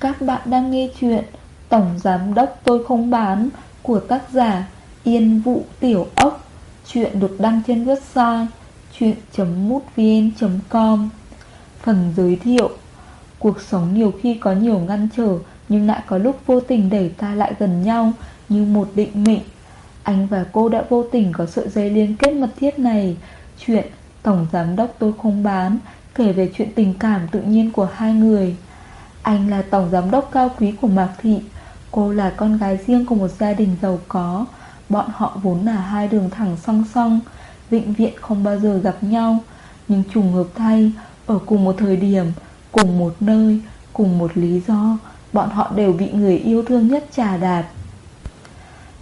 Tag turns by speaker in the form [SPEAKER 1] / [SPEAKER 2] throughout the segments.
[SPEAKER 1] Các bạn đang nghe chuyện Tổng Giám Đốc Tôi Không Bán của tác giả Yên Vũ Tiểu Ốc. Chuyện được đăng trên website chuyện.mútvn.com Phần giới thiệu, Cuộc sống nhiều khi có nhiều ngăn trở Nhưng lại có lúc vô tình đẩy ta lại gần nhau Như một định mệnh. Anh và cô đã vô tình có sợi dây liên kết mật thiết này. Chuyện Tổng Giám Đốc Tôi Không Bán Kể về chuyện tình cảm tự nhiên của hai người anh là tổng giám đốc cao quý của Mạc Thị. Cô là con gái riêng của một gia đình giàu có. Bọn họ vốn là hai đường thẳng song song, Vĩnh viện không bao giờ gặp nhau. Nhưng trùng hợp thay, Ở cùng một thời điểm, Cùng một nơi, Cùng một lý do, Bọn họ đều bị người yêu thương nhất trà đạp.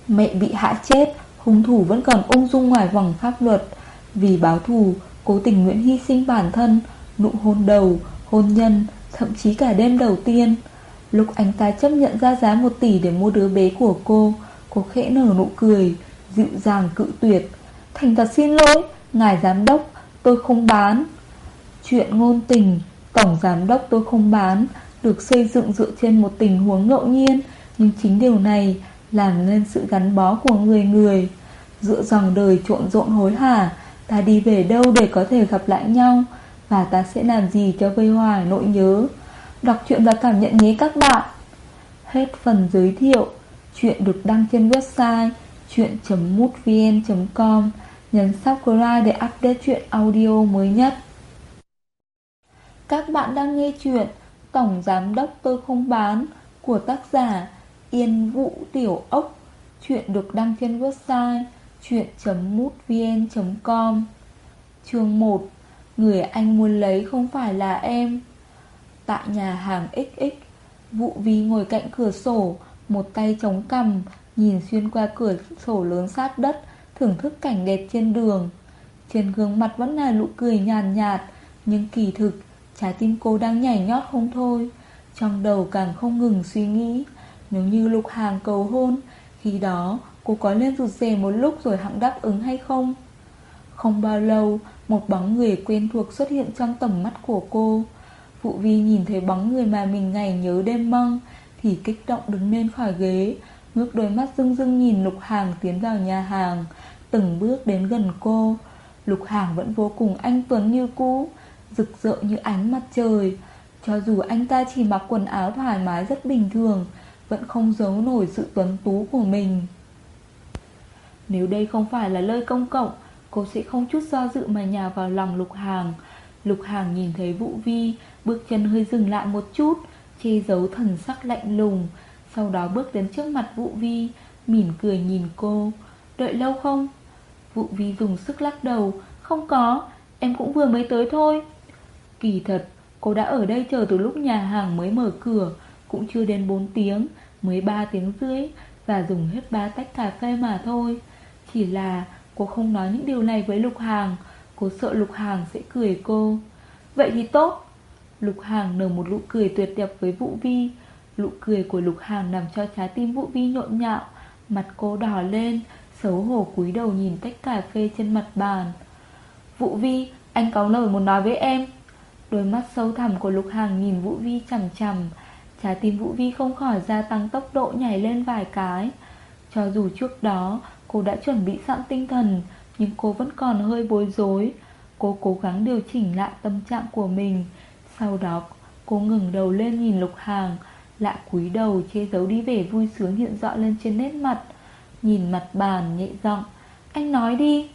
[SPEAKER 1] Mẹ bị hạ chết, Hung thủ vẫn còn ung dung ngoài vòng pháp luật. Vì báo thù, Cố tình nguyện hy sinh bản thân, Nụ hôn đầu, Hôn nhân Thậm chí cả đêm đầu tiên. Lúc anh ta chấp nhận ra giá 1 tỷ để mua đứa bé của cô Cô khẽ nở nụ cười, Dịu dàng cự tuyệt. Thành thật xin lỗi, Ngài giám đốc, tôi không bán. Chuyện ngôn tình, Tổng giám đốc tôi không bán, Được xây dựng dựa trên một tình huống ngẫu nhiên, Nhưng chính điều này Làm nên sự gắn bó của người người. Dựa dòng đời trộn rộn hối hả, Ta đi về đâu để có thể gặp lại nhau? Và ta sẽ làm gì cho vây hoài nỗi nhớ? Đọc truyện và cảm nhận nhé các bạn. Hết phần giới thiệu. Chuyện được đăng trên website chuyện.mútvn.com Nhấn subscribe để update chuyện audio mới nhất. Các bạn đang nghe chuyện Tổng Giám Đốc Tôi Không Bán của tác giả Yên Vũ Tiểu Ốc. Chuyện được đăng trên website chuyện.mútvn.com Chương 1 Người anh muốn lấy không phải là em. Tại nhà hàng XX Vụ vi ngồi cạnh cửa sổ Một tay chống cằm Nhìn xuyên qua cửa sổ lớn sát đất Thưởng thức cảnh đẹp trên đường. Trên gương mặt vẫn là nụ cười nhàn nhạt, nhạt Nhưng kỳ thực Trái tim cô đang nhảy nhót không thôi. Trong đầu càng không ngừng suy nghĩ Nếu như lục hàng cầu hôn Khi đó cô có nên rụt rè một lúc rồi hẳn đáp ứng hay không? Không bao lâu một bóng người quen thuộc xuất hiện trong tầm mắt của cô. Phụ vi nhìn thấy bóng người mà mình ngày nhớ đêm mong, Thì kích động đứng lên khỏi ghế, Ngước đôi mắt rưng rưng nhìn Lục Hàng tiến vào nhà hàng, Từng bước đến gần cô. Lục Hàng vẫn vô cùng anh Tuấn như cũ, Rực rỡ như ánh mặt trời. Cho dù anh ta chỉ mặc quần áo thoải mái rất bình thường, Vẫn không giấu nổi sự tuấn tú của mình. Nếu đây không phải là nơi công cộng Cô sẽ không chút do dự mà nhào vào lòng Lục Hàng. Lục Hàng nhìn thấy Vũ Vi Bước chân hơi dừng lại một chút Che giấu thần sắc lạnh lùng. Sau đó bước đến trước mặt Vũ Vi Mỉm cười nhìn cô. Đợi lâu không? Vũ Vi dùng sức lắc đầu. Không có, em cũng vừa mới tới thôi. Kỳ thật Cô đã ở đây chờ từ lúc nhà hàng mới mở cửa Cũng chưa đến 4 tiếng Mới 3 tiếng rưỡi Và dùng hết 3 tách cà phê mà thôi. Chỉ là Cô không nói những điều này với Lục Hàng. Cô sợ Lục Hàng sẽ cười cô. Vậy thì tốt. Lục Hàng nở một nụ cười tuyệt đẹp với Vũ Vi. Nụ cười của Lục Hàng làm cho trái tim Vũ Vi nhộn nhạo. Mặt cô đỏ lên, Xấu hổ cúi đầu nhìn tách cà phê trên mặt bàn. Vũ Vi, Anh có lời muốn nói với em. Đôi mắt sâu thẳm của Lục Hàng nhìn Vũ Vi chằm chằm. Trái tim Vũ Vi không khỏi gia tăng tốc độ nhảy lên vài cái. Cho dù trước đó Cô đã chuẩn bị sẵn tinh thần, Nhưng cô vẫn còn hơi bối rối. Cô cố gắng điều chỉnh lại tâm trạng của mình. Sau đó, cô ngừng đầu lên nhìn Lục Hàng, lạ cúi đầu che giấu đi vẻ vui sướng hiện rõ lên trên nét mặt. Nhìn mặt bàn nhẹ giọng, Anh nói đi.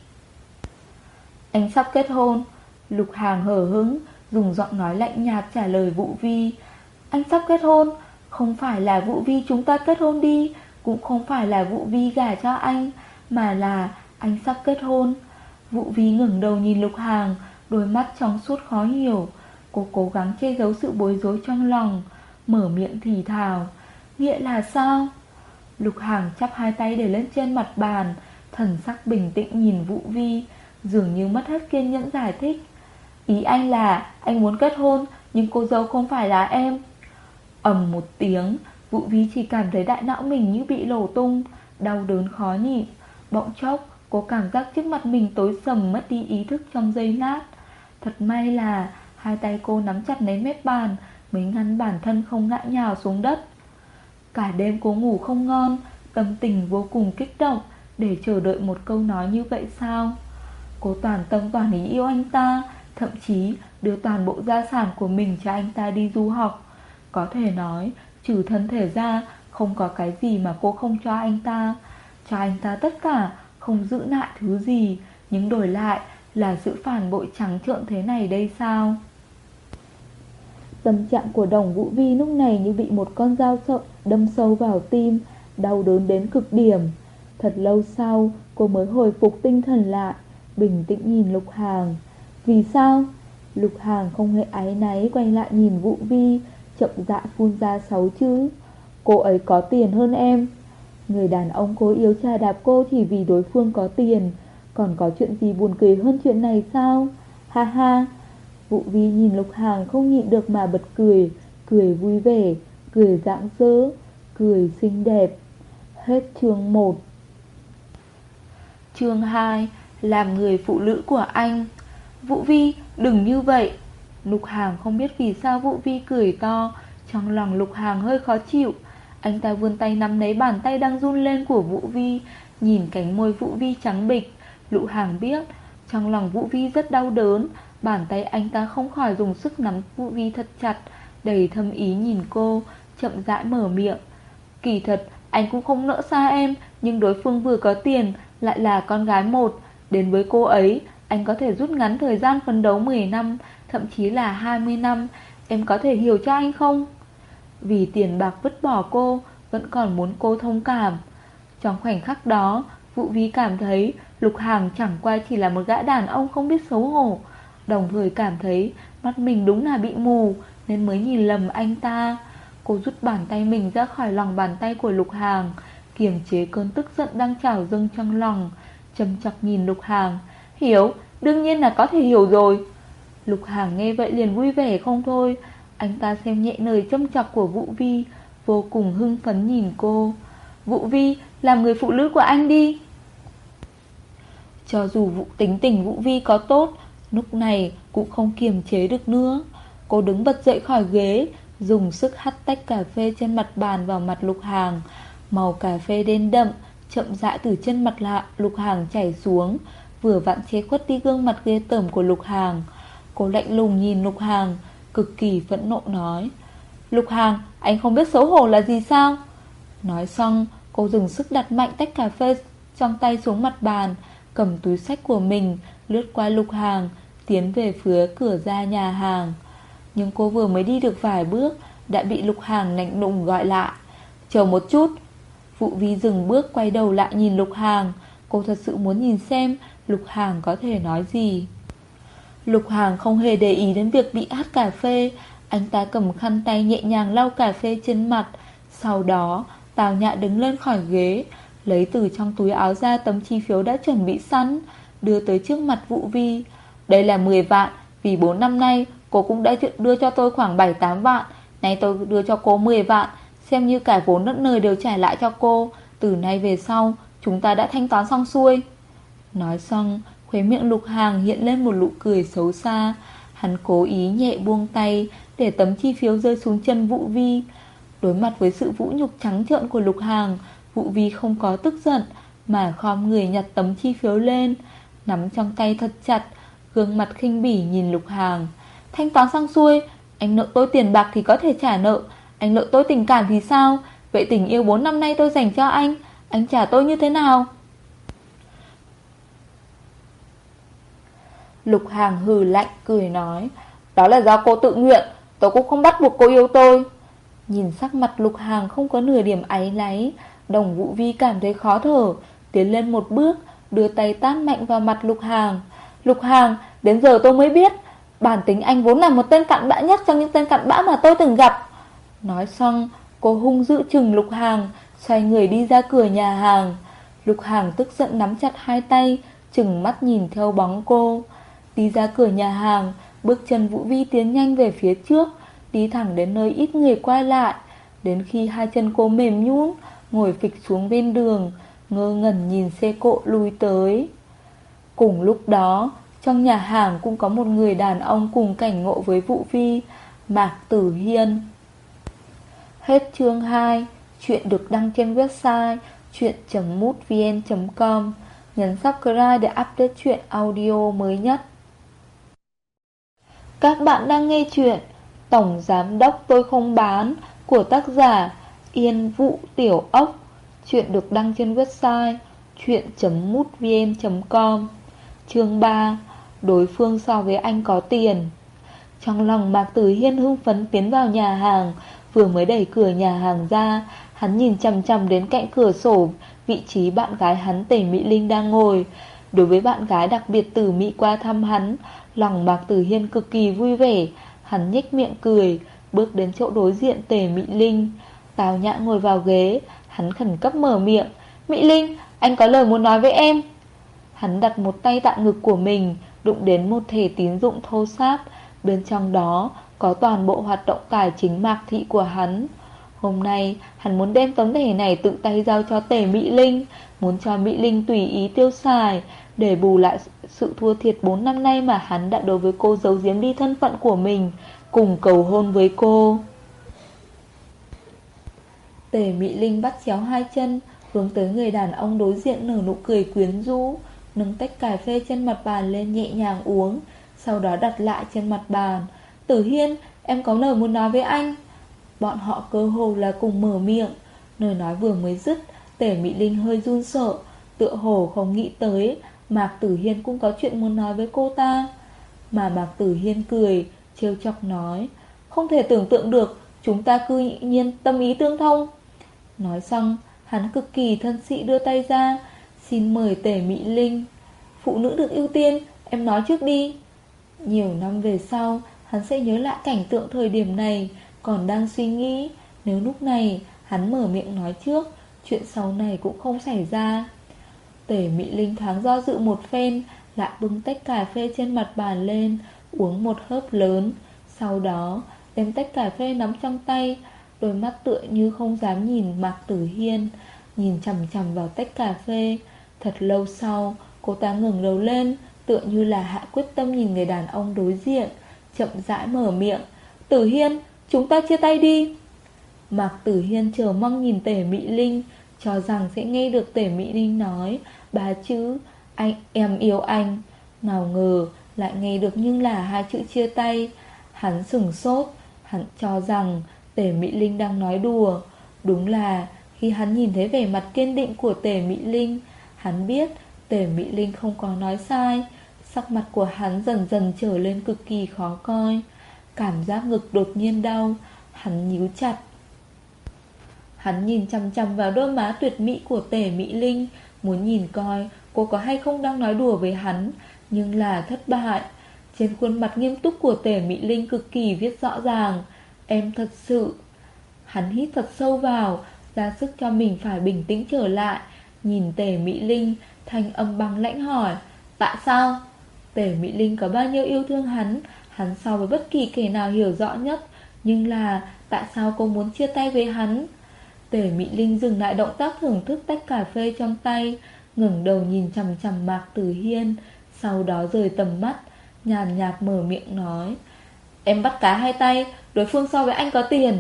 [SPEAKER 1] Anh sắp kết hôn. Lục Hàng hở hứng Dùng giọng nói lạnh nhạt trả lời Vũ Vi. Anh sắp kết hôn, Không phải là Vũ Vi chúng ta kết hôn đi cũng không phải là Vũ Vi gả cho anh, mà là anh sắp kết hôn. Vũ Vi ngẩng đầu nhìn Lục Hàng, Đôi mắt trong suốt khó hiểu. Cô cố gắng che giấu sự bối rối trong lòng, Mở miệng thì thào, Nghĩa là sao? Lục Hàng chắp hai tay để lên trên mặt bàn, Thần sắc bình tĩnh nhìn Vũ Vi, Dường như mất hết kiên nhẫn giải thích. Ý anh là, anh muốn kết hôn, Nhưng cô dâu không phải là em. Ầm một tiếng Vũ Vi chỉ cảm thấy đại não mình như bị lổ tung, Đau đớn khó nhịn. Bỗng chốc, Cô cảm giác trước mặt mình tối sầm mất đi ý thức trong giây lát. Thật may là Hai tay cô nắm chặt lấy mép bàn, Mới ngăn bản thân không ngã nhào xuống đất. Cả đêm cô ngủ không ngon, Tâm tình vô cùng kích động Để chờ đợi một câu nói như vậy sao? Cô toàn tâm toàn ý yêu anh ta, Thậm chí đưa toàn bộ gia sản của mình cho anh ta đi du học. Có thể nói Trừ thân thể ra Không có cái gì mà cô không cho anh ta Cho anh ta tất cả Không giữ lại thứ gì Nhưng đổi lại là sự phản bội trắng trợn thế này đây sao Tâm trạng của đồng Vũ Vi lúc này như bị một con dao sợ đâm sâu vào tim, đau đớn đến cực điểm. Thật lâu sau, cô mới hồi phục tinh thần lại, bình tĩnh nhìn Lục Hàng. Vì sao? Lục Hàng không hề áy náy quay lại nhìn Vũ Vi, chậm dạ phun ra sáu chữ. Cô ấy có tiền hơn em. Người đàn ông cố yếu trà đạp cô chỉ vì đối phương có tiền. Còn có chuyện gì buồn cười hơn chuyện này sao? Ha ha! Vũ Vi nhìn Lục Hàng không nhịn được mà bật cười, cười vui vẻ, cười rạng rỡ, cười xinh đẹp. Hết chương 1 Chương 2 Làm người phụ nữ của anh Vũ Vi đừng như vậy Lục Hàng không biết vì sao Vũ Vi cười to. Trong lòng Lục Hàng hơi khó chịu. Anh ta vươn tay nắm lấy bàn tay đang run lên của Vũ Vi. Nhìn cánh môi Vũ Vi trắng bịch Lục Hàng biết Trong lòng Vũ Vi rất đau đớn. Bàn tay anh ta không khỏi dùng sức nắm Vũ Vi thật chặt, Đầy thâm ý nhìn cô, Chậm rãi mở miệng. Kỳ thật, anh cũng không nỡ xa em, Nhưng đối phương vừa có tiền Lại là con gái một. Đến với cô ấy, Anh có thể rút ngắn thời gian phấn đấu 10 năm. Thậm chí là 20 năm Em có thể hiểu cho anh không? Vì tiền bạc vứt bỏ cô Vẫn còn muốn cô thông cảm. Trong khoảnh khắc đó vũ vi cảm thấy Lục Hàng chẳng qua chỉ là một gã đàn ông không biết xấu hổ. Đồng thời cảm thấy mắt mình đúng là bị mù Nên mới nhìn lầm anh ta. Cô rút bàn tay mình ra khỏi lòng bàn tay của Lục Hàng Kiềm chế cơn tức giận đang trào dâng trong lòng Châm chọc nhìn Lục Hàng Hiểu, đương nhiên là có thể hiểu rồi. Lục Hàng nghe vậy liền vui vẻ không thôi. Anh ta xem nhẹ lời châm chọc của Vũ Vi Vô cùng hưng phấn nhìn cô. Vũ Vi, làm người phụ nữ của anh đi. Cho dù vụ tính tình Vũ Vi có tốt Lúc này cũng không kiềm chế được nữa. Cô đứng bật dậy khỏi ghế Dùng sức hắt tách cà phê trên mặt bàn vào mặt lục hàng. Màu cà phê đen đậm Chậm rãi từ chân mặt lạ Lục hàng chảy xuống Vừa vặn che khuất đi gương mặt ghê tởm của lục hàng. Cô lạnh lùng nhìn lục hàng, Cực kỳ phẫn nộ nói. Lục hàng, anh không biết xấu hổ là gì sao? Nói xong, Cô dùng sức đặt mạnh tách cà phê Trong tay xuống mặt bàn, Cầm túi sách của mình, Lướt qua lục hàng, Tiến về phía cửa ra nhà hàng. Nhưng cô vừa mới đi được vài bước, Đã bị lục hàng lạnh lùng gọi lại. Chờ một chút. Vụ vi dừng bước quay đầu lại nhìn lục hàng. Cô thật sự muốn nhìn xem Lục hàng có thể nói gì. Lục hàng không hề để ý đến việc bị hát cà phê. Anh ta cầm khăn tay nhẹ nhàng lau cà phê trên mặt. Sau đó, Tào nhạ đứng lên khỏi ghế, Lấy từ trong túi áo ra tấm chi phiếu đã chuẩn bị sẵn, Đưa tới trước mặt Vũ Vi. Đây là 10 vạn, Vì 4 năm nay cô cũng đã đưa cho tôi khoảng 7-8 vạn. Nay tôi đưa cho cô 10 vạn, Xem như cả vốn đất nơi đều trả lại cho cô. Từ nay về sau, Chúng ta đã thanh toán xong xuôi. Nói xong Khuế miệng lục hàng hiện lên một nụ cười xấu xa. Hắn cố ý nhẹ buông tay Để tấm chi phiếu rơi xuống chân Vũ Vi. Đối mặt với sự vũ nhục trắng trợn của lục hàng, Vũ Vi không có tức giận Mà khom người nhặt tấm chi phiếu lên, Nắm trong tay thật chặt, Gương mặt khinh bỉ nhìn lục hàng. Thanh toán xong xuôi, Anh nợ tôi tiền bạc thì có thể trả nợ. Anh nợ tôi tình cảm thì sao? Vậy tình yêu 4 năm nay tôi dành cho anh Anh trả tôi như thế nào? Lục hàng hừ lạnh cười nói, Đó là do cô tự nguyện, Tôi cũng không bắt buộc cô yêu tôi. Nhìn sắc mặt lục hàng không có nửa điểm áy náy, Đồng Vũ Vi cảm thấy khó thở, Tiến lên một bước, Đưa tay tát mạnh vào mặt Lục Hàng. Lục Hàng, đến giờ tôi mới biết, Bản tính anh vốn là một tên cặn bã nhất Trong những tên cặn bã mà tôi từng gặp. Nói xong, cô hung dữ chừng Lục Hàng, Xoay người đi ra cửa nhà hàng. Lục Hàng tức giận nắm chặt hai tay, Chừng mắt nhìn theo bóng cô. Đi ra cửa nhà hàng, Bước chân Vũ Vi tiến nhanh về phía trước, Đi thẳng đến nơi ít người qua lại. Đến khi hai chân cô mềm nhũn, Ngồi phịch xuống bên đường, Ngơ ngẩn nhìn xe cộ lui tới. Cùng lúc đó, Trong nhà hàng cũng có một người đàn ông Cùng cảnh ngộ với Vũ Vi, Mạc Tử Hiên. Hết chương 2 Chuyện được đăng trên website chuyện.mútvn.com Nhấn subscribe để update chuyện audio mới nhất. Các bạn đang nghe chuyện Tổng Giám Đốc Tôi Không Bán của tác giả Yên Vũ Tiểu Ốc. Chuyện được đăng trên website chuyện.mútvn.com Chương 3 Đối phương so với anh có tiền. Trong lòng Mạc Tử Hiên hưng phấn tiến vào nhà hàng, Vừa mới đẩy cửa nhà hàng ra, Hắn nhìn chằm chằm đến cạnh cửa sổ, Vị trí bạn gái hắn Tề Mỹ Linh đang ngồi. Đối với bạn gái đặc biệt từ Mỹ qua thăm hắn Lòng bạc Tử Hiên cực kỳ vui vẻ. Hắn nhếch miệng cười Bước đến chỗ đối diện Tề Mỹ Linh. Tào nhã ngồi vào ghế. Hắn khẩn cấp mở miệng. Mỹ Linh, anh có lời muốn nói với em. Hắn đặt một tay tạ ngực của mình Đụng đến một thể tín dụng thô sáp. Bên trong đó có toàn bộ hoạt động tài chính mạc thị của hắn. Hôm nay hắn muốn đem tấm thẻ này tự tay giao cho tề Mỹ Linh Muốn cho Mỹ Linh tùy ý tiêu xài. Để bù lại sự thua thiệt 4 năm nay mà hắn đã đối với cô giấu giếm đi thân phận của mình Cùng cầu hôn với cô. Tề Mỹ Linh bắt chéo hai chân Hướng tới người đàn ông đối diện nở nụ cười quyến rũ Nâng tách cà phê trên mặt bàn lên nhẹ nhàng uống Sau đó đặt lại trên mặt bàn. Tử Hiên, em có lời muốn nói với anh. Bọn họ cơ hồ là cùng mở miệng. Lời nói vừa mới dứt Tể Mỹ Linh hơi run sợ Tựa hồ không nghĩ tới Mạc Tử Hiên cũng có chuyện muốn nói với cô ta. Mà Mạc Tử Hiên cười, trêu chọc nói, Không thể tưởng tượng được, Chúng ta cư nhiên tâm ý tương thông. Nói xong, Hắn cực kỳ thân sĩ đưa tay ra, Xin mời tể Mỹ Linh. Phụ nữ được ưu tiên, Em nói trước đi. Nhiều năm về sau, Hắn sẽ nhớ lại cảnh tượng thời điểm này, Còn đang suy nghĩ, Nếu lúc này hắn mở miệng nói trước, Chuyện sau này cũng không xảy ra. Tể Mỹ Linh thoáng do dự một phen, Lại bưng tách cà phê trên mặt bàn lên, Uống một hớp lớn. Sau đó, đem tách cà phê nắm trong tay, Đôi mắt tựa như không dám nhìn Mạc Tử Hiên, Nhìn chằm chằm vào tách cà phê. Thật lâu sau, Cô ta ngừng đầu lên, Tựa như là hạ quyết tâm nhìn người đàn ông đối diện, Chậm rãi mở miệng. Tử Hiên, chúng ta chia tay đi. Mạc Tử Hiên chờ mong nhìn Tể Mỹ Linh, Cho rằng sẽ nghe được Tể Mỹ Linh nói Ba chữ, anh, Em yêu anh. Nào ngờ, lại nghe được nhưng là hai chữ chia tay. Hắn sừng sốt, Hắn cho rằng tề Mỹ Linh đang nói đùa. Đúng là, khi hắn nhìn thấy vẻ mặt kiên định của Tề Mỹ Linh, Hắn biết Tề Mỹ Linh không có nói sai. Sắc mặt của hắn dần dần trở lên cực kỳ khó coi. Cảm giác ngực đột nhiên đau, Hắn nhíu chặt. Hắn nhìn chăm chăm vào đôi má tuyệt mỹ của Tề Mỹ Linh Muốn nhìn coi cô có hay không đang nói đùa với hắn, Nhưng là thất bại. Trên khuôn mặt nghiêm túc của tể Mỹ Linh cực kỳ viết rõ ràng, Em thật sự Hắn hít thật sâu vào, ra sức cho mình phải bình tĩnh trở lại. Nhìn tề Mỹ Linh, Thanh âm băng lãnh hỏi, Tại sao? Tề Mỹ Linh có bao nhiêu yêu thương hắn Hắn so với bất kỳ kẻ nào hiểu rõ nhất, Nhưng là tại sao cô muốn chia tay với hắn? Tề Mỹ Linh dừng lại động tác thưởng thức tách cà phê trong tay, ngẩng đầu nhìn chằm chằm Mạc Tử Hiên, Sau đó rời tầm mắt, Nhàn nhạt mở miệng nói, Em bắt cá hai tay, Đối phương so với anh có tiền.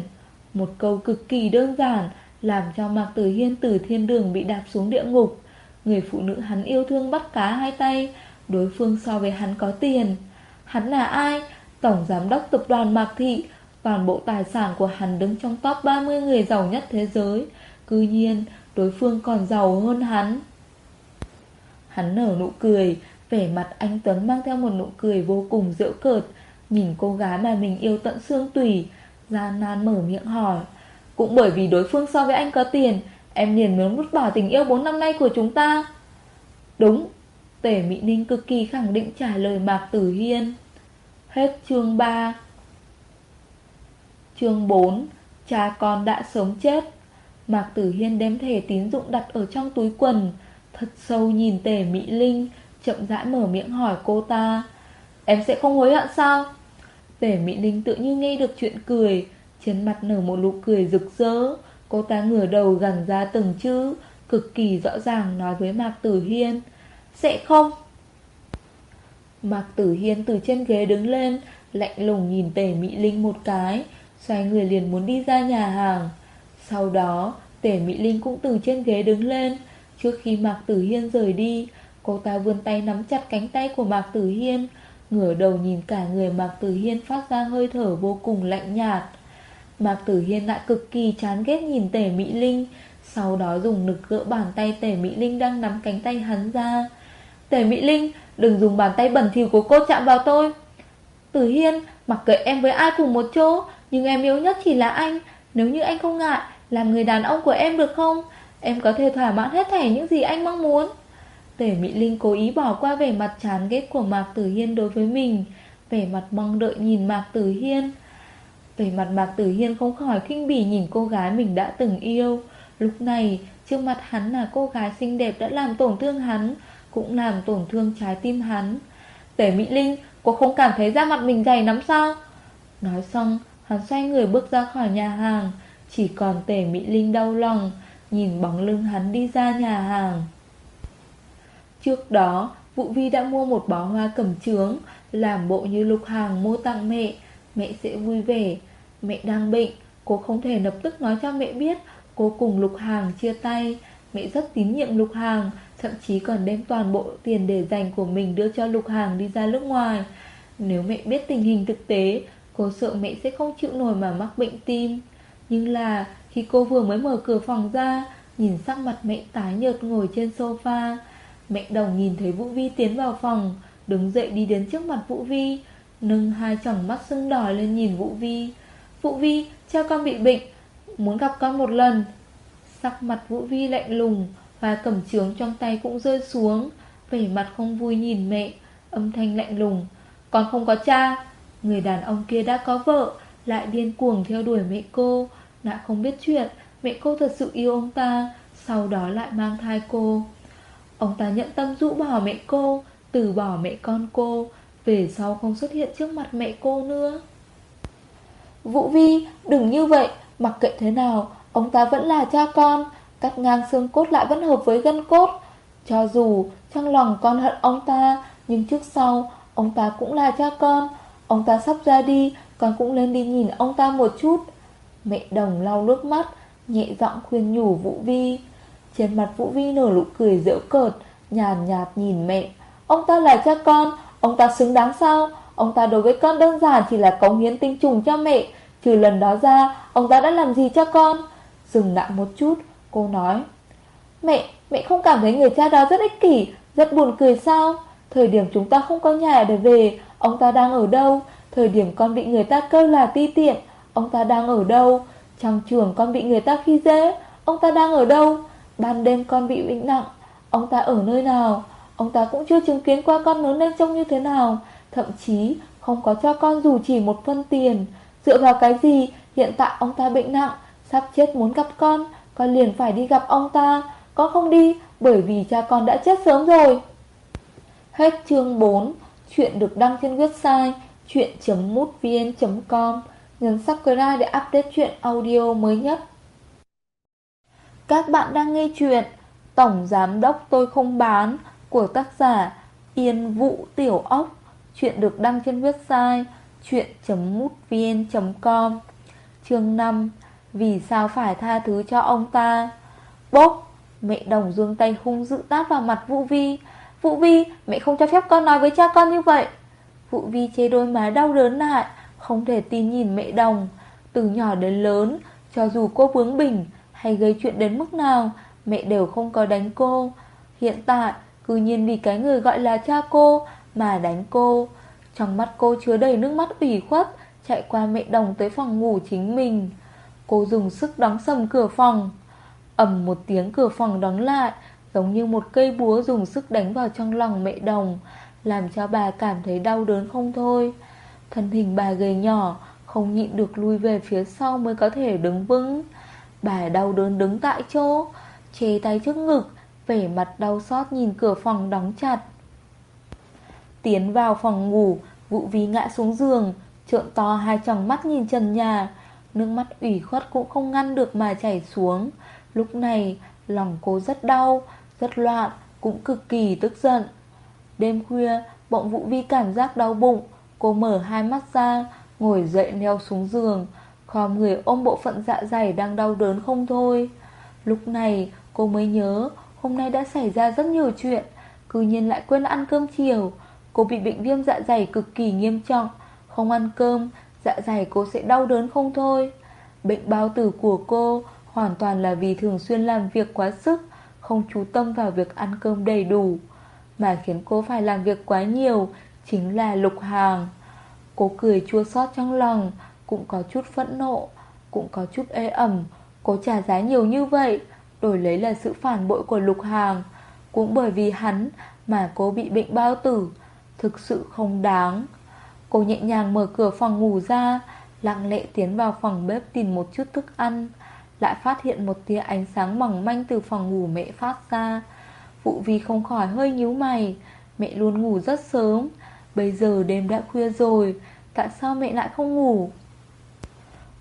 [SPEAKER 1] Một câu cực kỳ đơn giản làm cho Mạc Tử Hiên từ thiên đường bị đạp xuống địa ngục. Người phụ nữ hắn yêu thương bắt cá hai tay, Đối phương so với hắn có tiền. Hắn là ai? Tổng giám đốc tập đoàn Mạc Thị Toàn bộ tài sản của hắn đứng trong top 30 người giàu nhất thế giới. Cứ nhiên, đối phương còn giàu hơn hắn. Hắn nở nụ cười, Vẻ mặt anh Tuấn mang theo một nụ cười vô cùng dễ cợt, Nhìn cô gái mà mình yêu tận xương tủy, Gian nan mở miệng hỏi. Cũng bởi vì đối phương so với anh có tiền, Em liền muốn vứt bỏ tình yêu 4 năm nay của chúng ta. Đúng, Tể Mỹ Ninh cực kỳ khẳng định trả lời Mạc Tử Hiên. Hết chương 3 Chương 4 Cha con đã sống chết. Mạc Tử Hiên đem thẻ tín dụng đặt ở trong túi quần, Thật sâu nhìn tể Mỹ Linh, Chậm rãi mở miệng hỏi cô ta, Em sẽ không hối hận sao? Tể Mỹ Linh tự như nghe được chuyện cười, trên mặt nở một nụ cười rực rỡ. Cô ta ngửa đầu gằn ra từng chữ, Cực kỳ rõ ràng nói với Mạc Tử Hiên, Sẽ không. Mạc Tử Hiên từ trên ghế đứng lên, Lạnh lùng nhìn tề Mỹ Linh một cái Xoay người liền muốn đi ra nhà hàng. Sau đó, tể Mỹ Linh cũng từ trên ghế đứng lên. Trước khi Mạc Tử Hiên rời đi, Cô ta vươn tay nắm chặt cánh tay của Mạc Tử Hiên, Ngửa đầu nhìn cả người Mạc Tử Hiên phát ra hơi thở vô cùng lạnh nhạt. Mạc Tử Hiên lại cực kỳ chán ghét nhìn tể Mỹ Linh, Sau đó dùng lực gỡ bàn tay tể Mỹ Linh đang nắm cánh tay hắn ra. Tể Mỹ Linh, Đừng dùng bàn tay bẩn thỉu của cô chạm vào tôi. Tử Hiên, Mặc kệ em với ai cùng một chỗ nhưng em yêu nhất chỉ là anh. Nếu như anh không ngại, Làm người đàn ông của em được không? Em có thể thỏa mãn hết thảy những gì anh mong muốn. Tể Mỹ Linh cố ý bỏ qua vẻ mặt chán ghét của Mạc Tử Hiên đối với mình. Vẻ mặt mong đợi nhìn Mạc Tử Hiên. Vẻ mặt Mạc Tử Hiên không khỏi kinh bỉ nhìn cô gái mình đã từng yêu. Lúc này, trước mặt hắn là cô gái xinh đẹp đã làm tổn thương hắn, Cũng làm tổn thương trái tim hắn. Tể Mỹ Linh, Cô không cảm thấy da mặt mình dày lắm sao? Nói xong Hắn xoay người bước ra khỏi nhà hàng, Chỉ còn tề Mỹ Linh đau lòng, Nhìn bóng lưng hắn đi ra nhà hàng. Trước đó, Vũ Vi đã mua một bó hoa cẩm trướng Làm bộ như lục hàng mua tặng mẹ. Mẹ sẽ vui vẻ. Mẹ đang bệnh, Cô không thể lập tức nói cho mẹ biết. Cô cùng lục hàng chia tay. Mẹ rất tín nhiệm lục hàng, Thậm chí còn đem toàn bộ tiền để dành của mình đưa cho lục hàng đi ra nước ngoài. Nếu mẹ biết tình hình thực tế Cô sợ mẹ sẽ không chịu nổi mà mắc bệnh tim. Nhưng là khi cô vừa mới mở cửa phòng ra Nhìn sắc mặt mẹ tái nhợt ngồi trên sofa. Mẹ đồng nhìn thấy Vũ Vi tiến vào phòng Đứng dậy đi đến trước mặt Vũ Vi Nâng hai tròng mắt sưng đỏ lên nhìn Vũ Vi. Vũ Vi, cha con bị bệnh Muốn gặp con một lần. Sắc mặt Vũ Vi lạnh lùng Và cầm trướng trong tay cũng rơi xuống. Vẻ mặt không vui nhìn mẹ Âm thanh lạnh lùng. Con không có cha Người đàn ông kia đã có vợ, Lại điên cuồng theo đuổi mẹ cô, Lại không biết chuyện, Mẹ cô thật sự yêu ông ta, Sau đó lại mang thai cô. Ông ta nhận tâm rũ bỏ mẹ cô, Từ bỏ mẹ con cô, Về sau không xuất hiện trước mặt mẹ cô nữa. Vũ Vi, đừng như vậy. Mặc kệ thế nào, Ông ta vẫn là cha con. Cắt ngang xương cốt lại vẫn hợp với gân cốt. Cho dù trong lòng con hận ông ta, Nhưng trước sau, Ông ta cũng là cha con. Ông ta sắp ra đi Con cũng lên đi nhìn ông ta một chút. Mẹ đồng lau nước mắt Nhẹ giọng khuyên nhủ Vũ Vi. Trên mặt Vũ Vi nở nụ cười dễu cợt Nhàn nhạt nhìn mẹ. Ông ta là cha con Ông ta xứng đáng sao? Ông ta đối với con đơn giản chỉ là cống hiến tinh trùng cho mẹ. Trừ lần đó ra Ông ta đã làm gì cho con? Dừng lại một chút Cô nói. Mẹ, mẹ không cảm thấy người cha đó rất ích kỷ Rất buồn cười sao? Thời điểm chúng ta không có nhà để về Ông ta đang ở đâu? Thời điểm con bị người ta kêu là ti tiện, Ông ta đang ở đâu? Trong trường con bị người ta khi dễ, Ông ta đang ở đâu? Ban đêm con bị bệnh nặng, Ông ta ở nơi nào? Ông ta cũng chưa chứng kiến qua con lớn lên trông như thế nào, Thậm chí không có cho con dù chỉ một phân tiền. Dựa vào cái gì? Hiện tại ông ta bệnh nặng, Sắp chết muốn gặp con Con liền phải đi gặp ông ta. Con không đi, bởi vì cha con đã chết sớm rồi. Hết chương 4 Chuyện được đăng trên website chuyện.mútvn.com Nhấn subscribe để update chuyện audio mới nhất. Các bạn đang nghe chuyện Tổng Giám Đốc Tôi Không Bán của tác giả Yên Vũ Tiểu Ốc. Chuyện được đăng trên website chuyện.mútvn.com Chương 5 Vì sao phải tha thứ cho ông ta? Bốc, Mẹ đồng dương tay hung dữ tát vào mặt Vũ Vi. Vũ Vi, Mẹ không cho phép con nói với cha con như vậy. Vũ Vi chê đôi má đau đớn lại, Không thể tin nhìn mẹ đồng. Từ nhỏ đến lớn, Cho dù cô bướng bỉnh hay gây chuyện đến mức nào, Mẹ đều không có đánh cô. Hiện tại, Cứ nhiên vì cái người gọi là cha cô Mà đánh cô. Trong mắt cô chứa đầy nước mắt ủy khuất, Chạy qua mẹ đồng tới phòng ngủ chính mình. Cô dùng sức đóng sầm cửa phòng. Ầm một tiếng cửa phòng đóng lại Giống như một cây búa dùng sức đánh vào trong lòng mẹ đồng, Làm cho bà cảm thấy đau đớn không thôi. Thân hình bà gầy nhỏ, Không nhịn được lui về phía sau mới có thể đứng vững. Bà đau đớn đứng tại chỗ Chế tay trước ngực, Vẻ mặt đau xót nhìn cửa phòng đóng chặt. Tiến vào phòng ngủ Vụ vi ngã xuống giường, Trợn to hai tròng mắt nhìn trần nhà. Nước mắt ủy khuất cũng không ngăn được mà chảy xuống. Lúc này, lòng cô rất đau rất loạn, Cũng cực kỳ tức giận. Đêm khuya, Bỗng Vũ Vi cảm giác đau bụng, Cô mở hai mắt ra, Ngồi dậy leo xuống giường. Khom người ôm bộ phận dạ dày đang đau đớn không thôi. Lúc này, cô mới nhớ, Hôm nay đã xảy ra rất nhiều chuyện, Cư nhiên lại quên ăn cơm chiều. Cô bị bệnh viêm dạ dày cực kỳ nghiêm trọng, Không ăn cơm Dạ dày cô sẽ đau đớn không thôi. Bệnh bao tử của cô Hoàn toàn là vì thường xuyên làm việc quá sức. Không chú tâm vào việc ăn cơm đầy đủ, Mà khiến cô phải làm việc quá nhiều Chính là lục hàng. Cô cười chua xót trong lòng, Cũng có chút phẫn nộ, Cũng có chút ê ẩm. Cô trả giá nhiều như vậy, Đổi lấy là sự phản bội của lục hàng. Cũng bởi vì hắn mà cô bị bệnh bao tử, Thực sự không đáng. Cô nhẹ nhàng mở cửa phòng ngủ ra, Lặng lẽ tiến vào phòng bếp tìm một chút thức ăn. Lại phát hiện một tia ánh sáng mỏng manh từ phòng ngủ mẹ phát ra. Vụ vi không khỏi hơi nhíu mày. Mẹ luôn ngủ rất sớm. Bây giờ đêm đã khuya rồi. Tại sao mẹ lại không ngủ?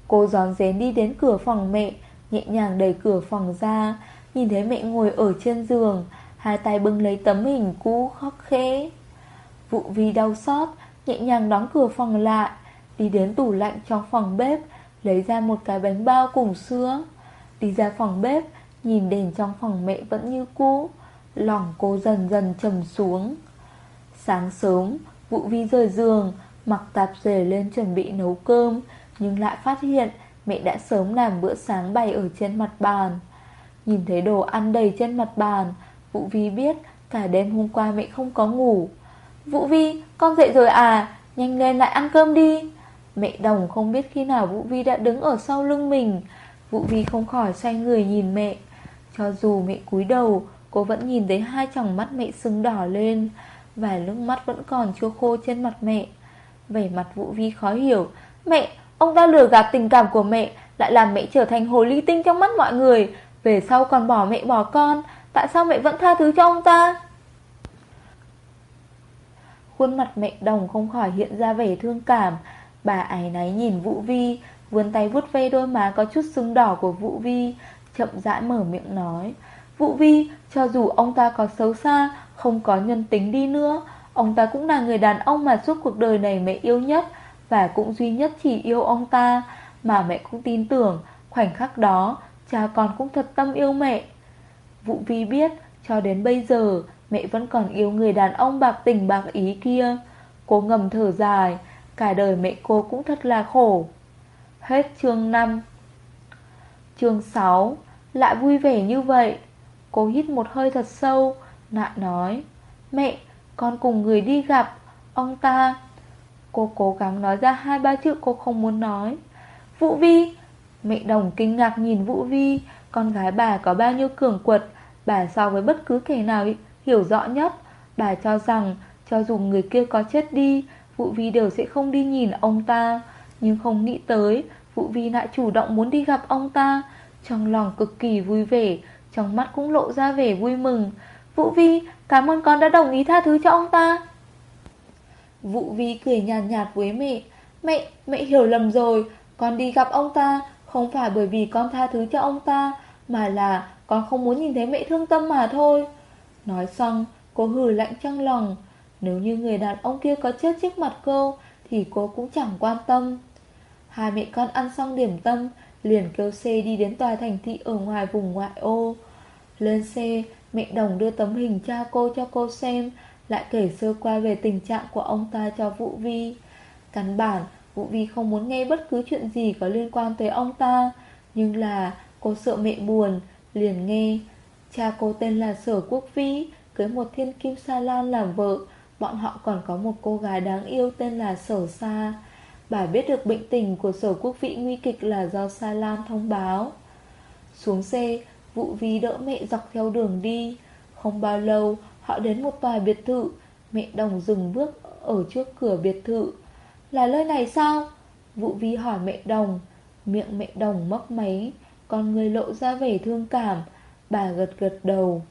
[SPEAKER 1] Cô gión rén đi đến cửa phòng mẹ, Nhẹ nhàng đẩy cửa phòng ra. Nhìn thấy mẹ ngồi ở trên giường, Hai tay bưng lấy tấm hình cũ khóc khẽ. Vụ vi đau xót, Nhẹ nhàng đóng cửa phòng lại. Đi đến tủ lạnh trong phòng bếp Lấy ra một cái bánh bao cùng sữa, Đi ra phòng bếp, Nhìn đèn trong phòng mẹ vẫn như cũ, Lòng cô dần dần trầm xuống. Sáng sớm, Vụ vi rời giường, Mặc tạp dề lên chuẩn bị nấu cơm, Nhưng lại phát hiện Mẹ đã sớm làm bữa sáng bày ở trên mặt bàn. Nhìn thấy đồ ăn đầy trên mặt bàn Vũ Vi biết Cả đêm hôm qua mẹ không có ngủ. Vũ Vi, con dậy rồi à? Nhanh lên lại ăn cơm đi. Mẹ đồng không biết khi nào Vũ Vi đã đứng ở sau lưng mình. Vũ Vi không khỏi xoay người nhìn mẹ. Cho dù mẹ cúi đầu Cô vẫn nhìn thấy hai tròng mắt mẹ sưng đỏ lên Và nước mắt vẫn còn chưa khô trên mặt mẹ. Vẻ mặt Vũ Vi khó hiểu. Mẹ, ông ta lừa gạt tình cảm của mẹ Lại làm mẹ trở thành hồ ly tinh trong mắt mọi người. Về sau còn bỏ mẹ bỏ con Tại sao mẹ vẫn tha thứ cho ông ta? Khuôn mặt mẹ đồng không khỏi hiện ra vẻ thương cảm. Bà ái náy nhìn Vũ Vi Vươn tay vuốt ve đôi má có chút sưng đỏ của Vũ Vi Chậm rãi mở miệng nói Vũ Vi, cho dù ông ta có xấu xa Không có nhân tính đi nữa Ông ta cũng là người đàn ông mà suốt cuộc đời này mẹ yêu nhất Và cũng duy nhất chỉ yêu ông ta. Mà mẹ cũng tin tưởng Khoảnh khắc đó Cha con cũng thật tâm yêu mẹ. Vũ Vi biết cho đến bây giờ Mẹ vẫn còn yêu người đàn ông bạc tình bạc ý kia. Cô ngầm thở dài Cả đời mẹ cô cũng thật là khổ. Hết chương 5 Chương 6 Lại vui vẻ như vậy. Cô hít một hơi thật sâu Nạn nói, Mẹ, con cùng người đi gặp Ông ta. Cô cố gắng nói ra hai ba chữ cô không muốn nói. Vũ Vi. Mẹ đồng kinh ngạc nhìn Vũ Vi. Con gái bà có bao nhiêu cường quật? Bà so với bất cứ kẻ nào, hiểu rõ nhất. Bà cho rằng Cho dù người kia có chết đi Vũ Vi đều sẽ không đi nhìn ông ta Nhưng không nghĩ tới Vũ Vi lại chủ động muốn đi gặp ông ta. Trong lòng cực kỳ vui vẻ Trong mắt cũng lộ ra vẻ vui mừng. Vũ Vi cảm ơn con đã đồng ý tha thứ cho ông ta. Vũ Vi cười nhàn nhạt, nhạt với mẹ. Mẹ, mẹ hiểu lầm rồi. Con đi gặp ông ta Không phải bởi vì con tha thứ cho ông ta Mà là con không muốn nhìn thấy mẹ thương tâm mà thôi. Nói xong Cô hừ lạnh trong lòng. Nếu như người đàn ông kia có chết trước mặt cô, Thì cô cũng chẳng quan tâm. Hai mẹ con ăn xong điểm tâm, Liền kêu xe đi đến tòa thành thị Ở ngoài vùng ngoại ô. Lên xe Mẹ đồng đưa tấm hình cha cô cho cô xem, Lại kể sơ qua về tình trạng của ông ta cho Vũ Vi. Căn bản, Vũ Vi không muốn nghe bất cứ chuyện gì có liên quan tới ông ta, Nhưng là cô sợ mẹ buồn, Liền nghe, Cha cô tên là Sở Quốc Vĩ, Cưới một thiên kim Sa Lan làm vợ Bọn họ còn có một cô gái đáng yêu tên là Sở Sa. Bà biết được bệnh tình của Sở Quốc Vĩ nguy kịch là do Sa Lam thông báo. Xuống xe, Vũ vi đỡ mẹ dọc theo đường đi. Không bao lâu, Họ đến một tòa biệt thự. Mẹ đồng dừng bước ở trước cửa biệt thự. Là nơi này sao? Vũ vi hỏi mẹ đồng. Miệng mẹ đồng mấp máy, Con người lộ ra vẻ thương cảm. Bà gật gật đầu.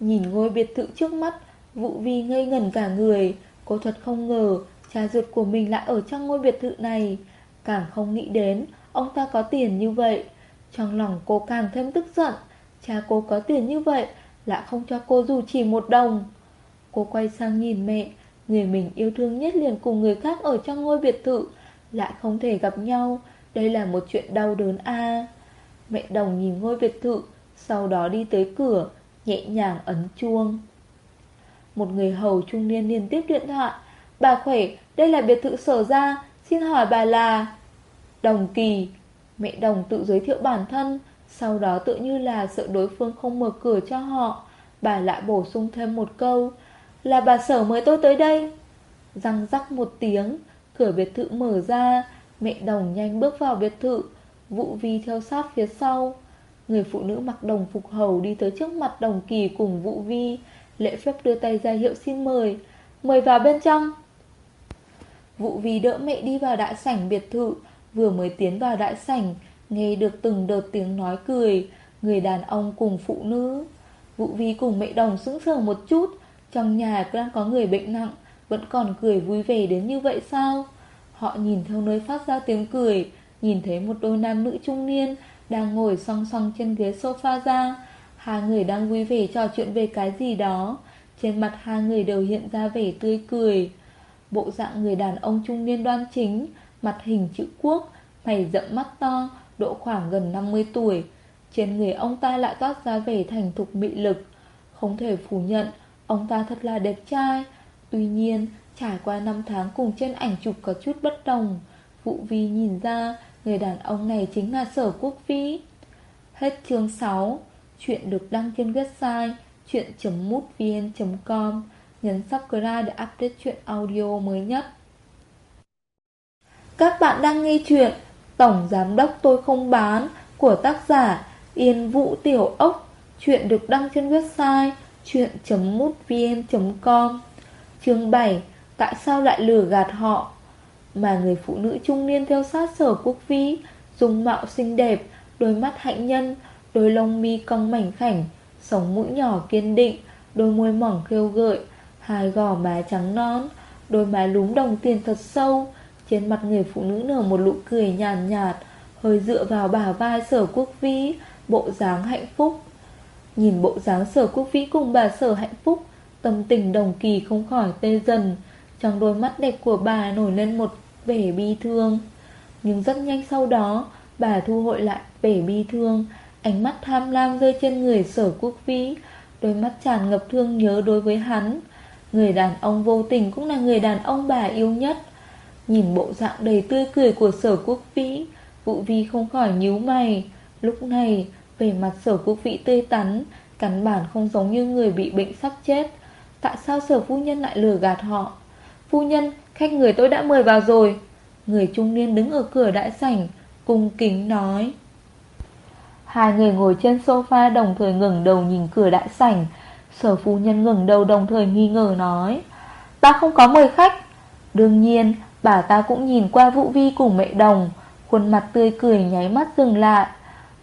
[SPEAKER 1] Nhìn ngôi biệt thự trước mắt Vụ vi ngây ngẩn cả người. Cô thật không ngờ, Cha ruột của mình lại ở trong ngôi biệt thự này. Càng không nghĩ đến, Ông ta có tiền như vậy. Trong lòng cô càng thêm tức giận. Cha cô có tiền như vậy Lại không cho cô dù chỉ một đồng. Cô quay sang nhìn mẹ, Người mình yêu thương nhất liền cùng người khác ở trong ngôi biệt thự, Lại không thể gặp nhau. Đây là một chuyện đau đớn a. Mẹ đồng nhìn ngôi biệt thự, Sau đó đi tới cửa, Nhẹ nhàng ấn chuông. Một người hầu trung niên liên tiếp điện thoại. Bà khỏe, đây là biệt thự sở ra. Xin hỏi bà là Đồng kỳ. Mẹ đồng tự giới thiệu bản thân Sau đó tự như là sợ đối phương không mở cửa cho họ. Bà lại bổ sung thêm một câu Là bà sở mới tôi tới đây. Răng rắc một tiếng Cửa biệt thự mở ra. Mẹ đồng nhanh bước vào biệt thự Vũ Vi theo sát phía sau. Người phụ nữ mặc đồng phục hầu đi tới trước mặt đồng kỳ cùng Vũ Vi. Lễ phép đưa tay ra hiệu xin mời. Mời vào bên trong. Vũ Vi đỡ mẹ đi vào đại sảnh biệt thự, Vừa mới tiến vào đại sảnh, Nghe được từng đợt tiếng nói cười, Người đàn ông cùng phụ nữ. Vũ Vi cùng mẹ đồng sững sờ một chút, Trong nhà đang có người bệnh nặng, Vẫn còn cười vui vẻ đến như vậy sao? Họ nhìn theo nơi phát ra tiếng cười, Nhìn thấy một đôi nam nữ trung niên Đang ngồi song song trên ghế sofa ra. Hai người đang vui vẻ trò chuyện về cái gì đó. Trên mặt hai người đều hiện ra vẻ tươi cười. Bộ dạng người đàn ông trung niên đoan chính, Mặt hình chữ quốc, Mày rậm mắt to, Độ khoảng gần 50 tuổi. Trên người ông ta lại toát ra vẻ thành thục mị lực. Không thể phủ nhận, Ông ta thật là đẹp trai. Tuy nhiên, trải qua năm tháng cùng trên ảnh chụp có chút bất đồng. Vụ vi nhìn ra, Người đàn ông này chính là sở quốc vĩ. Hết chương 6 Chuyện được đăng trên website chuyện.mútvn.com Nhấn subscribe để update chuyện audio mới nhất. Các bạn đang nghe chuyện Tổng Giám Đốc Tôi Không Bán của tác giả Yên Vũ Tiểu Ốc. Chuyện được đăng trên website chuyện.mútvn.com Chương 7 Tại sao lại lừa gạt họ? Mà người phụ nữ trung niên theo sát sở quốc vĩ Dùng mạo xinh đẹp, Đôi mắt hạnh nhân Đôi lông mi cong mảnh khảnh Sống mũi nhỏ kiên định Đôi môi mỏng khêu gợi Hai gò má trắng non Đôi má lúm đồng tiền thật sâu. Trên mặt người phụ nữ nở một nụ cười nhàn nhạt, nhạt Hơi dựa vào bả vai sở quốc vĩ Bộ dáng hạnh phúc. Nhìn bộ dáng sở quốc vĩ cùng bà sở hạnh phúc Tâm tình đồng kỳ không khỏi tê dần Trong đôi mắt đẹp của bà nổi lên một vẻ bi thương. Nhưng rất nhanh sau đó Bà thu hội lại vẻ bi thương Ánh mắt tham lam rơi trên người sở quốc vĩ, Đôi mắt tràn ngập thương nhớ đối với hắn. Người đàn ông vô tình cũng là người đàn ông bà yêu nhất. Nhìn bộ dạng đầy tươi cười của sở quốc vĩ Vụ vi không khỏi nhíu mày. Lúc này Về mặt sở quốc vĩ tươi tắn Cắn bản không giống như người bị bệnh sắp chết. Tại sao sở phu nhân lại lừa gạt họ? Phu nhân, Khách người tôi đã mời vào rồi. Người trung niên đứng ở cửa đại sảnh, Cung kính nói. Hai người ngồi trên sofa đồng thời ngẩng đầu nhìn cửa đại sảnh. Sở phu nhân ngẩng đầu đồng thời nghi ngờ nói, Ta không có mời khách. Đương nhiên, bà ta cũng nhìn qua Vũ Vi cùng mẹ đồng. Khuôn mặt tươi cười nháy mắt dừng lại.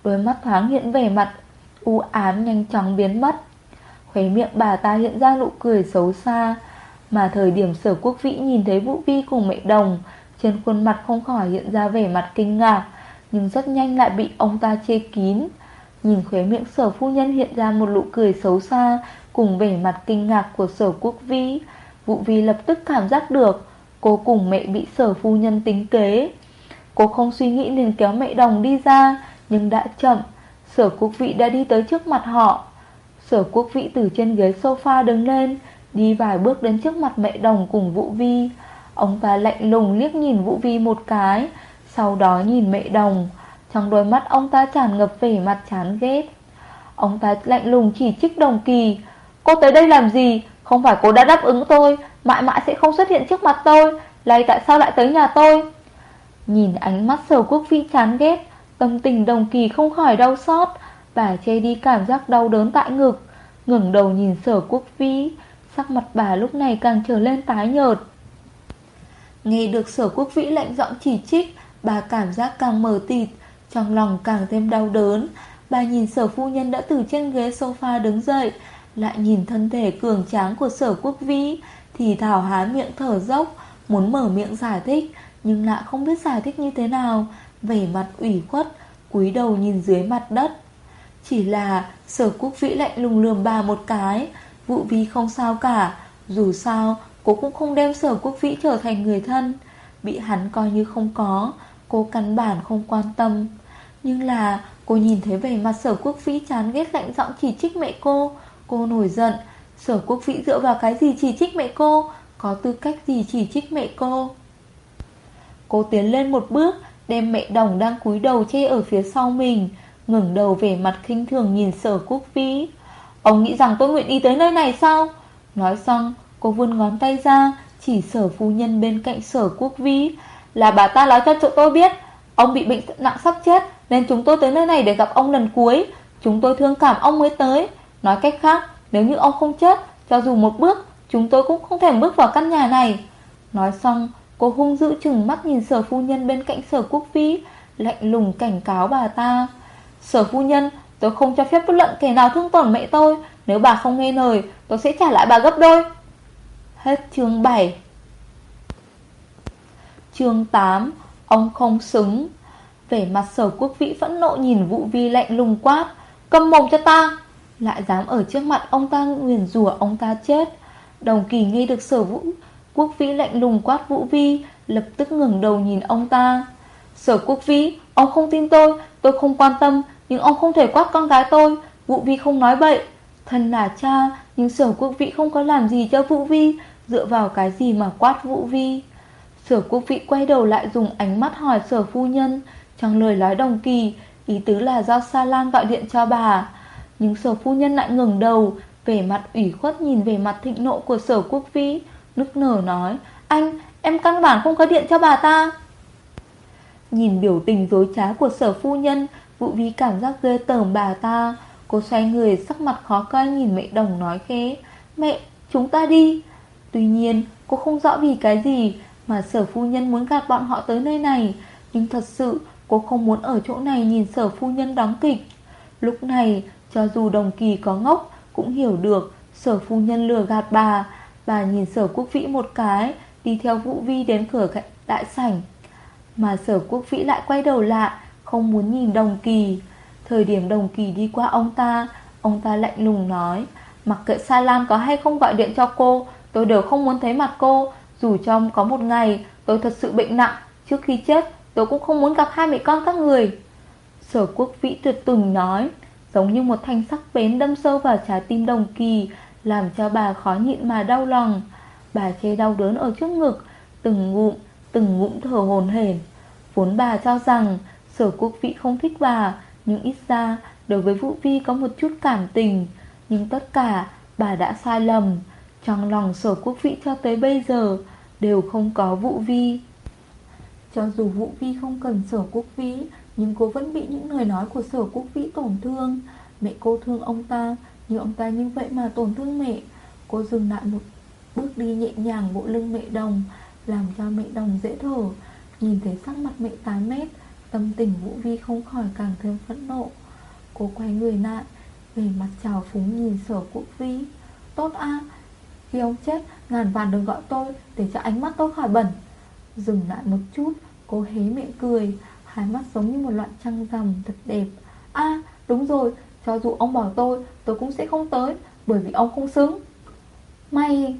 [SPEAKER 1] Đôi mắt thoáng hiện vẻ mặt u ám nhanh chóng biến mất. Khuấy miệng bà ta hiện ra nụ cười xấu xa. Mà thời điểm sở quốc vĩ nhìn thấy Vũ Vi cùng mẹ đồng, Trên khuôn mặt không khỏi hiện ra vẻ mặt kinh ngạc. Nhưng rất nhanh lại bị ông ta chê kín. Nhìn khóe miệng sở phu nhân hiện ra một nụ cười xấu xa, Cùng vẻ mặt kinh ngạc của sở quốc vi Vũ Vi lập tức cảm giác được Cô cùng mẹ bị sở phu nhân tính kế. Cô không suy nghĩ liền kéo mẹ đồng đi ra, Nhưng đã chậm. Sở quốc vị đã đi tới trước mặt họ. Sở quốc vị từ trên ghế sofa đứng lên, Đi vài bước đến trước mặt mẹ đồng cùng Vũ Vi. Ông ta lạnh lùng liếc nhìn Vũ Vi một cái. Sau đó nhìn mẹ đồng. Trong đôi mắt, ông ta tràn ngập vẻ mặt chán ghét. Ông ta lạnh lùng chỉ trích đồng kỳ. Cô tới đây làm gì? Không phải cô đã đáp ứng tôi. Mãi mãi sẽ không xuất hiện trước mặt tôi. Lại tại sao lại tới nhà tôi? Nhìn ánh mắt sở quốc vĩ chán ghét, Tâm tình đồng kỳ không khỏi đau xót. Bà che đi cảm giác đau đớn tại ngực. Ngẩng đầu nhìn sở quốc vĩ Sắc mặt bà lúc này càng trở lên tái nhợt. Nghe được sở quốc vĩ lạnh giọng chỉ trích Bà cảm giác càng mở tịt, Trong lòng càng thêm đau đớn. Bà nhìn sở phu nhân đã từ trên ghế sofa đứng dậy, Lại nhìn thân thể cường tráng của sở quốc vĩ, Thì thảo há miệng thở dốc, Muốn mở miệng giải thích, Nhưng lại không biết giải thích như thế nào. Vẻ mặt ủy khuất, cúi đầu nhìn dưới mặt đất. Chỉ là sở quốc vĩ lạnh lùng lườm bà một cái, Vụ vi không sao cả, Dù sao Cô cũng không đem sở quốc vĩ trở thành người thân. Bị hắn coi như không có Cô căn bản không quan tâm. Nhưng là cô nhìn thấy vẻ mặt sở quốc vĩ chán ghét lạnh giọng chỉ trích mẹ cô. Cô nổi giận. Sở quốc vĩ dựa vào cái gì chỉ trích mẹ cô? Có tư cách gì chỉ trích mẹ cô? Cô tiến lên một bước, Đem mẹ đồng đang cúi đầu che ở phía sau mình, ngẩng đầu về mặt khinh thường nhìn sở quốc vĩ. Ông nghĩ rằng tôi nguyện ý tới nơi này sao? Nói xong, cô vươn ngón tay ra, Chỉ sở phu nhân bên cạnh sở quốc vĩ. Là bà ta nói cho chỗ tôi biết, Ông bị bệnh nặng sắp chết, Nên chúng tôi tới nơi này để gặp ông lần cuối. Chúng tôi thương cảm ông mới tới. Nói cách khác, nếu như ông không chết, Cho dù một bước, Chúng tôi cũng không thể bước vào căn nhà này. Nói xong, Cô hung dữ chừng mắt nhìn sở phu nhân bên cạnh sở quốc phi Lạnh lùng cảnh cáo bà ta. Sở phu nhân, Tôi không cho phép bất luận kẻ nào thương tổn mẹ tôi. Nếu bà không nghe lời, Tôi sẽ trả lại bà gấp đôi. Hết chương 7 Chương 8 Ông không xứng. Vẻ mặt sở quốc vĩ phẫn nộ nhìn Vũ Vi lạnh lùng quát, Cầm mồm cho ta! Lại dám ở trước mặt ông ta nguyền rủa ông ta chết. Đồng kỳ nghe được sở vũ, Quốc vĩ lạnh lùng quát Vũ Vi, Lập tức ngừng đầu nhìn ông ta. Sở quốc vĩ, Ông không tin tôi Tôi không quan tâm, Nhưng ông không thể quát con gái tôi. Vũ Vi không nói bậy. Thân là cha, Nhưng sở quốc vĩ không có làm gì cho Vũ Vi, Dựa vào cái gì mà quát Vũ Vi? Sở quốc vị quay đầu lại dùng ánh mắt hỏi sở phu nhân Trong lời nói đồng kỳ Ý tứ là do Sa Lan gọi điện cho bà. Nhưng sở phu nhân lại ngừng đầu Về mặt ủy khuất nhìn về mặt thịnh nộ của sở quốc vĩ Nức nở nói Anh, em căn bản không có điện cho bà ta. Nhìn biểu tình dối trá của sở phu nhân Vụ vi cảm giác ghê tởm bà ta. Cô xoay người sắc mặt khó coi nhìn mẹ đồng nói khẽ Mẹ, chúng ta đi. Tuy nhiên, cô không rõ vì cái gì mà sở phu nhân muốn gạt bọn họ tới nơi này. Nhưng thật sự, Cô không muốn ở chỗ này nhìn sở phu nhân đóng kịch. Lúc này, Cho dù đồng kỳ có ngốc, Cũng hiểu được sở phu nhân lừa gạt bà. Bà nhìn sở quốc vĩ một cái, Đi theo Vũ Vi đến cửa đại sảnh. Mà sở quốc vĩ lại quay đầu lại, Không muốn nhìn đồng kỳ. Thời điểm đồng kỳ đi qua ông ta Ông ta lạnh lùng nói, Mặc kệ Sa lam có hay không gọi điện cho cô, Tôi đều không muốn thấy mặt cô. Dù trong có một ngày tôi thật sự bệnh nặng Trước khi chết tôi cũng không muốn gặp hai mẹ con các người Sở quốc vĩ tuyệt tùng nói Giống như một thanh sắc bén đâm sâu vào trái tim đồng kỳ làm cho bà khó nhịn mà đau lòng. Bà che đau đớn ở trước ngực, từng ngụm, từng ngụm thở hồn hển. Vốn bà cho rằng sở quốc vị không thích bà, nhưng ít ra đối với Vũ Vi có một chút cảm tình. Nhưng tất cả bà đã sai lầm. Trong lòng sở quốc vị cho tới bây giờ đều không có Vũ Vi. Cho dù Vũ Vi không cần sở quốc vĩ, nhưng cô vẫn bị những lời nói của sở quốc vĩ tổn thương. Mẹ cô thương ông ta, nhưng ông ta như vậy mà tổn thương mẹ Cô dừng lại một bước đi nhẹ nhàng bộ lưng mẹ đồng Làm cho mẹ đồng dễ thở Nhìn thấy sắc mặt mẹ tái mét Tâm tình Vũ Vi không khỏi càng thêm phẫn nộ Cô quay người lại Về mặt trào phúng nhìn sở quốc vi Tốt a ông chết, ngàn vàng đừng gọi tôi Để cho ánh mắt tôi khỏi bẩn. Dừng lại một chút, Cô hé miệng cười, Hai mắt giống như một loại trăng rằm thật đẹp. A đúng rồi, cho dù ông bảo tôi Tôi cũng sẽ không tới, Bởi vì ông không xứng. May,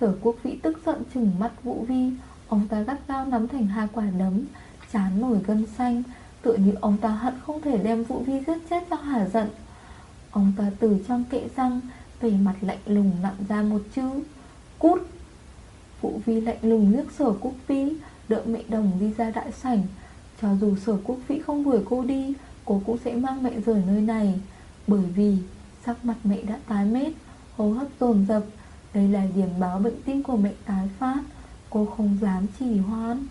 [SPEAKER 1] Sở quốc vĩ tức giận chừng mắt Vũ Vi. Ông ta gắt gao nắm thành hai quả đấm, Chán nổi gân xanh, Tựa như ông ta hận không thể đem Vũ Vi giết chết cho hả giận. Ông ta từ trong kệ răng về mặt lạnh lùng nặng ra một chữ, Cút. Phụ Vi lạnh lùng liếc sở quốc vĩ, Đợi mẹ đồng đi ra đại sảnh. Cho dù sở quốc vĩ không đuổi cô đi, Cô cũng sẽ mang mẹ rời nơi này. Bởi vì sắc mặt mẹ đã tái mét, Hô hấp dồn dập. Đây là điểm báo bệnh tim của mẹ tái phát, Cô không dám trì hoãn.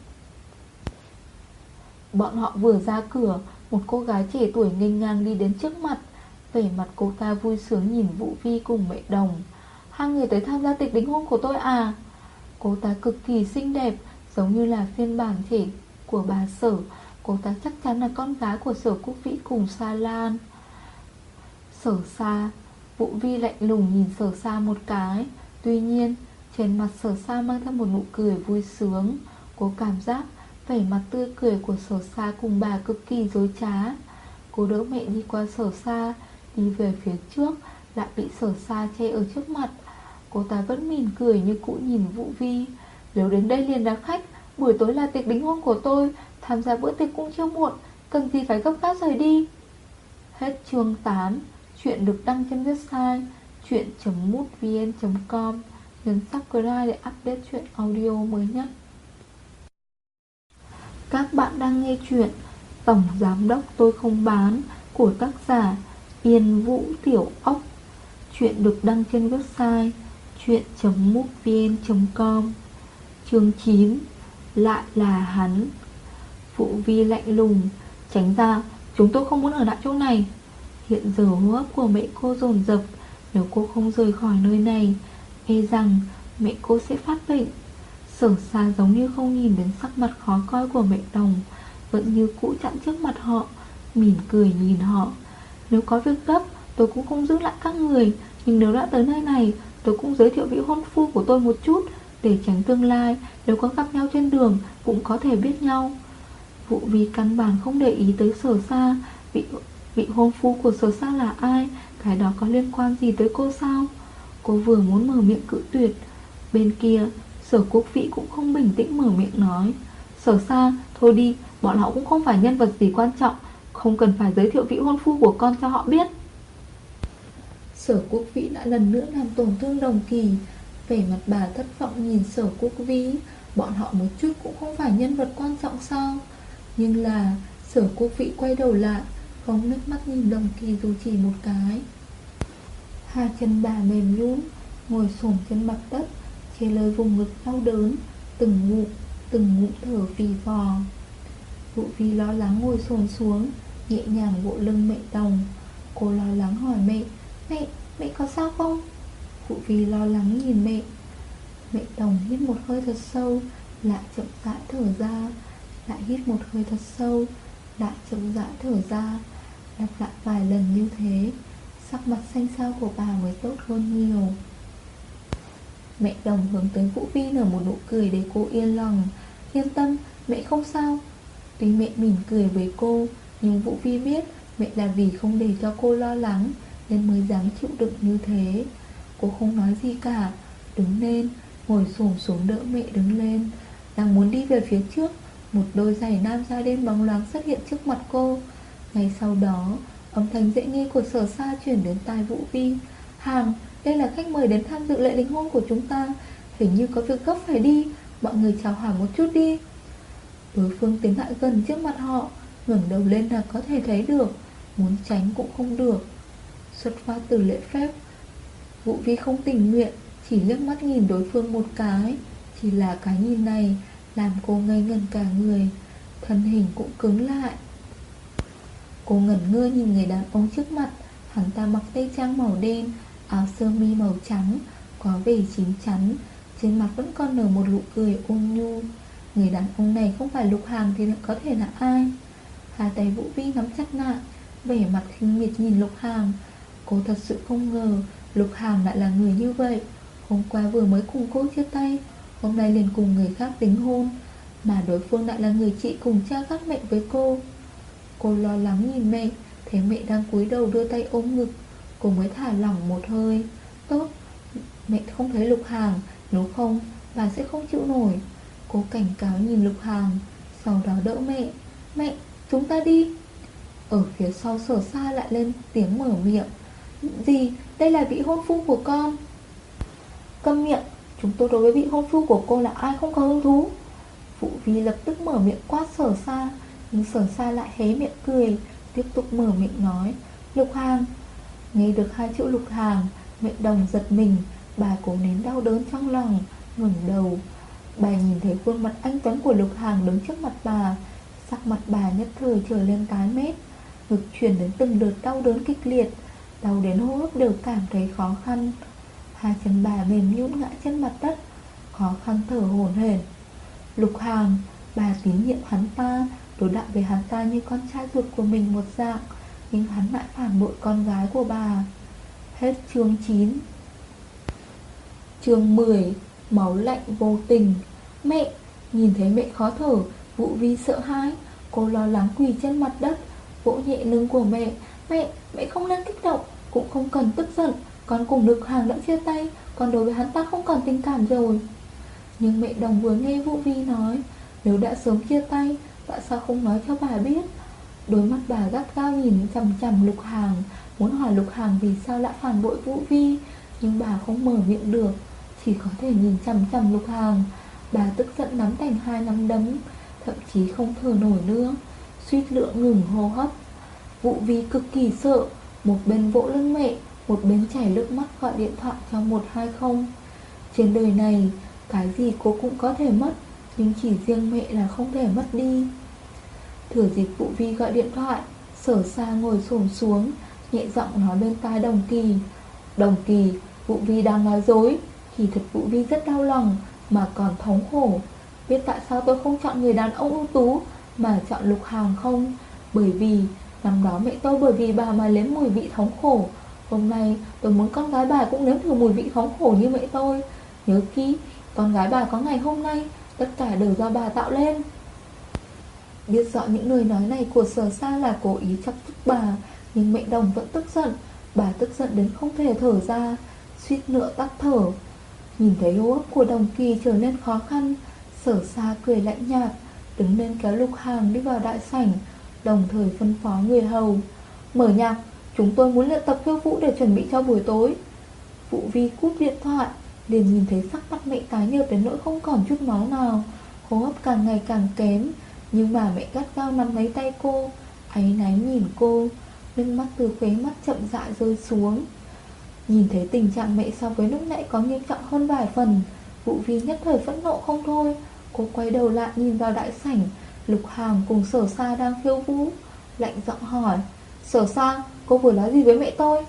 [SPEAKER 1] Bọn họ vừa ra cửa, Một cô gái trẻ tuổi nghênh ngang đi đến trước mặt. Vẻ mặt cô ta vui sướng nhìn Vũ Vi cùng mẹ đồng. Hai người tới tham gia tiệc đính hôn của tôi à? Cô ta cực kỳ xinh đẹp, Giống như là phiên bản thể của bà sở. Cô ta chắc chắn là con gái của sở quốc vĩ cùng Sa Lan. Sở Sa, Vũ Vi lạnh lùng nhìn sở Sa một cái. Tuy nhiên, Trên mặt sở Sa mang theo một nụ cười vui sướng. Cô cảm giác Vẻ mặt tươi cười của sở Sa cùng bà cực kỳ dối trá. Cô đỡ mẹ đi qua sở Sa Đi về phía trước, Lại bị sở xa che ở trước mặt. Cô ta vẫn mỉm cười như cũ nhìn Vũ Vi. Nếu đến đây liền đáp khách, Buổi tối là tiệc đính hôn của tôi, Tham gia bữa tiệc cũng chưa muộn, Cần gì phải gấp gáp rời đi. Hết chương 8 Chuyện được đăng trên website chuyện.mútvn.com Nhấn subscribe để update chuyện audio mới nhất. Các bạn đang nghe chuyện Tổng Giám Đốc Tôi Không Bán Của tác giả Yên Vũ Tiểu Ốc. Chuyện được đăng trên website chuyện.mútvn.com Chương 9 Lại là hắn. Phụ vi lạnh lùng. Tránh ra, Chúng tôi không muốn ở lại chỗ này. Hiện giờ hô hấp của mẹ cô dồn dập. Nếu cô không rời khỏi nơi này E rằng mẹ cô sẽ phát bệnh. Sở xa giống như không nhìn đến sắc mặt khó coi của mẹ đồng, Vẫn như cũ chặn trước mặt họ, Mỉm cười nhìn họ. Nếu có việc gấp tôi cũng không giữ lại các người. Nhưng nếu đã tới nơi này Tôi cũng giới thiệu vị hôn phu của tôi một chút Để tránh tương lai. Nếu có gặp nhau trên đường Cũng có thể biết nhau. Vụ vì căn bản không để ý tới sở xa. Vị, vị hôn phu của sở xa là ai? Cái đó có liên quan gì tới cô sao? Cô vừa muốn mở miệng cự tuyệt. Bên kia Sở quốc vị cũng không bình tĩnh mở miệng nói. Sở xa Thôi đi Bọn họ cũng không phải nhân vật gì quan trọng. Không cần phải giới thiệu vị hôn phu của con cho họ biết. Sở quốc vĩ đã lần nữa làm tổn thương đồng kỳ. Vẻ mặt bà thất vọng nhìn sở quốc vĩ. Bọn họ một chút cũng không phải nhân vật quan trọng sao? Nhưng là sở quốc vĩ quay đầu lại Không nước mắt nhìn đồng kỳ dù chỉ một cái. Hai chân bà mềm nhũn Ngồi xổm trên mặt đất Che lời vùng ngực đau đớn Từng ngụm, từng ngụm thở phì phò. Vụ vi lo lắng ngồi sồn xuống Nhẹ nhàng vỗ lưng mẹ đồng Cô lo lắng hỏi mẹ Mẹ, mẹ có sao không? Phụ Vi lo lắng nhìn mẹ. Mẹ Đồng hít một hơi thật sâu Lại chậm rãi thở ra Lại hít một hơi thật sâu Lại chậm rãi thở ra. Lặp lại vài lần như thế Sắc mặt xanh xao của bà mới tốt hơn nhiều. Mẹ Đồng hướng tới Vũ Vi nở một nụ cười để cô yên lòng. Yên tâm, mẹ không sao. Tuy mẹ mỉm cười với cô nhưng Vũ Vi biết mẹ là vì không để cho cô lo lắng nên mới dám chịu đựng như thế. Cô không nói gì cả, Đứng lên, Ngồi xổm xuống đỡ mẹ đứng lên. Đang muốn đi về phía trước, Một đôi giày nam da đen bóng loáng xuất hiện trước mặt cô. Ngay sau đó, Âm thanh dễ nghe của sở xa chuyển đến tai Vũ Vi. Hàng Đây là khách mời đến tham dự lễ đính hôn của chúng ta. Hình như có việc gấp phải đi, Mọi người chào hỏi một chút đi. Đối phương tiến lại gần trước mặt họ ngẩng đầu lên là có thể thấy được. Muốn tránh cũng không được. Xuất phát từ lễ phép, Vũ Vi không tình nguyện, Chỉ liếc mắt nhìn đối phương một cái. Chỉ là cái nhìn này Làm cô ngây ngần cả người. Thân hình cũng cứng lại. Cô ngẩn ngơ nhìn người đàn ông trước mặt. Hắn ta mặc tây trang màu đen, Áo sơ mi màu trắng, Có vẻ chín chắn. Trên mặt vẫn còn nở một nụ cười ôn nhu. Người đàn ông này không phải lục hàng Thì có thể là ai? Hai tay Vũ Vi nắm chặt lại Vẻ mặt khinh miệt nhìn lục hàm. Cô thật sự không ngờ Lục Hàm lại là người như vậy. Hôm qua vừa mới cùng cô chia tay, Hôm nay liền cùng người khác tính hôn, Mà đối phương lại là người chị cùng cha khác mẹ với cô. Cô lo lắng nhìn mẹ, Thấy mẹ đang cúi đầu đưa tay ôm ngực. Cô mới thả lỏng một hơi. Tốt, Mẹ không thấy Lục Hàm, Nếu không, bà sẽ không chịu nổi. Cô cảnh cáo nhìn Lục Hàm, Sau đó đỡ mẹ. Mẹ chúng ta đi. Ở phía sau sở xa lại lên tiếng mở miệng. Gì, đây là vị hôn phu của con. Câm miệng. Chúng tôi đối với vị hôn phu của cô là ai không có hứng thú? Phụ vi lập tức mở miệng quát sở xa Nhưng sở xa lại hé miệng cười Tiếp tục mở miệng nói Lục hàng. Nghe được hai chữ lục hàng Mẹ đồng giật mình. Bà cố nén đau đớn trong lòng ngẩng đầu. Bà nhìn thấy khuôn mặt anh Tuấn của lục hàng đứng trước mặt bà. Sắc mặt bà nhất thời trở lên tái mét, Ngực chuyển đến từng đợt đau đớn kịch liệt, Đau đến hô hấp đều cảm thấy khó khăn. Hai chân bà mềm nhũn ngã trên mặt đất, Khó khăn thở hổn hển. Lục hàng Bà tín nhiệm hắn ta, Đối đãi với hắn ta như con trai ruột của mình một dạng, Nhưng hắn lại phản bội con gái của bà. Hết chương 9 Chương 10 Máu lạnh vô tình. Mẹ, Nhìn thấy mẹ khó thở Vũ vi sợ hãi Cô lo lắng quỳ trên mặt đất. Vỗ nhẹ lưng của mẹ Mẹ, mẹ không nên kích động Cũng không cần tức giận Con cùng được hàng đã chia tay Còn đối với hắn ta không còn tình cảm rồi. Nhưng mẹ đồng vừa nghe Vũ Vi nói Nếu đã sớm chia tay Tại sao không nói cho bà biết? Đôi mắt bà gắt gao nhìn chằm chằm Lục Hàng Muốn hỏi Lục Hàng vì sao lại phản bội Vũ Vi Nhưng bà không mở miệng được Chỉ có thể nhìn chằm chằm Lục Hàng. Bà tức giận nắm thành hai nắm đấm Thậm chí không thở nổi nữa. Suýt lượng ngừng hô hấp. Vũ Vi cực kỳ sợ. Một bên vỗ lưng mẹ, Một bên chảy nước mắt gọi điện thoại cho 120 Trên đời này, Cái gì cô cũng có thể mất, Nhưng chỉ riêng mẹ là không thể mất đi. Thừa dịp Vũ Vi gọi điện thoại, Sở xa ngồi xổm xuống, Nhẹ giọng nói bên tai Đồng Kỳ. Đồng Kỳ Vũ Vi đang nói dối. Thì thật Vũ Vi rất đau lòng, Mà còn thống khổ. Biết tại sao tôi không chọn người đàn ông ưu tú Mà chọn Lục Hàng không? Bởi vì năm đó mẹ tôi, bởi vì bà mà nếm mùi vị thống khổ. Hôm nay tôi muốn con gái bà cũng nếm thử mùi vị thống khổ như mẹ tôi. Nhớ kỹ, Con gái bà có ngày hôm nay, Tất cả đều do bà tạo lên. Biết rõ những lời nói này của sở sa là cố ý chọc tức bà, Nhưng mẹ đồng vẫn tức giận. Bà tức giận đến không thể thở ra, Suýt nữa tắt thở. Nhìn thấy hô hấp của đồng kỳ trở nên khó khăn Sở xa cười lạnh nhạt, Đứng lên kéo lục hàng đi vào đại sảnh, Đồng thời phân phó người hầu. Mở nhạc, Chúng tôi muốn luyện tập khiêu vũ để chuẩn bị cho buổi tối. Vũ Vi cúp điện thoại, liền nhìn thấy sắc mặt mẹ tái nhợt đến nỗi không còn chút máu nào, Hô hấp càng ngày càng kém, Nhưng mà mẹ gắt gao nắm lấy tay cô, Áy náy nhìn cô, Nước mắt từ khóe mắt chậm rãi rơi xuống. Nhìn thấy tình trạng mẹ so với lúc nãy có nghiêm trọng hơn vài phần Vụ vi nhất thời phẫn nộ không thôi. Cô quay đầu lại nhìn vào đại sảnh. Lục Hàng cùng sở sa đang khiêu vũ. Lạnh giọng hỏi Sở sa, cô vừa nói gì với mẹ tôi?